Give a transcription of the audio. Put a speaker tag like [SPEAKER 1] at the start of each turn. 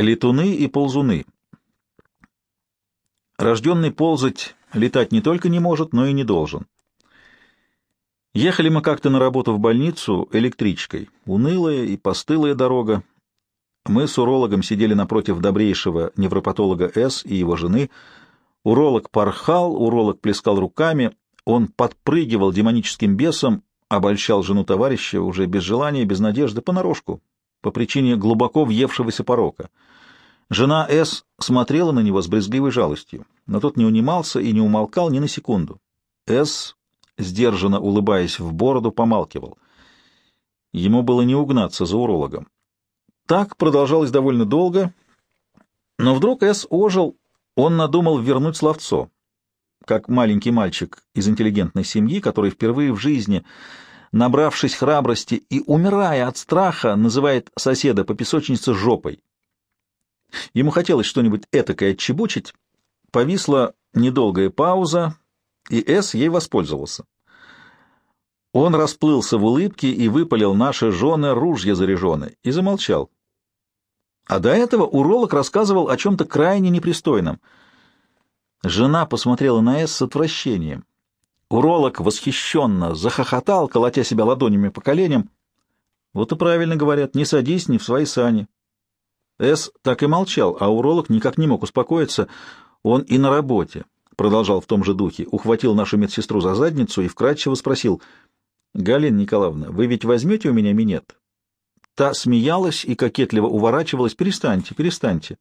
[SPEAKER 1] Летуны и ползуны. Рожденный ползать летать не только не может, но и не должен. Ехали мы как-то на работу в больницу электричкой. Унылая и постылая дорога. Мы с урологом сидели напротив добрейшего невропатолога С и его жены. Уролог порхал, уролог плескал руками, он подпрыгивал демоническим бесом, обольщал жену товарища уже без желания, без надежды, понарошку, по причине глубоко въевшегося порока. Жена С смотрела на него с брезгливой жалостью, но тот не унимался и не умолкал ни на секунду. С, сдержанно улыбаясь в бороду, помалкивал. Ему было не угнаться за урологом. Так продолжалось довольно долго, но вдруг С ожил, он надумал вернуть словцо. Как маленький мальчик из интеллигентной семьи, который впервые в жизни набравшись храбрости и умирая от страха, называет соседа по песочнице жопой. Ему хотелось что-нибудь этакое отчебучить. Повисла недолгая пауза, и С ей воспользовался. Он расплылся в улыбке и выпалил «Наши жены ружья заряжены» и замолчал. А до этого уролог рассказывал о чем-то крайне непристойном. Жена посмотрела на С с отвращением. Уролог восхищенно захохотал, колотя себя ладонями по коленям. Вот и правильно говорят, не садись ни в свои сани. С так и молчал, а уролог никак не мог успокоиться. Он и на работе, продолжал в том же духе, ухватил нашу медсестру за задницу и вкратчиво спросил, «Галина Николаевна, вы ведь возьмете у меня минет?» Та смеялась и кокетливо уворачивалась. «Перестаньте, перестаньте».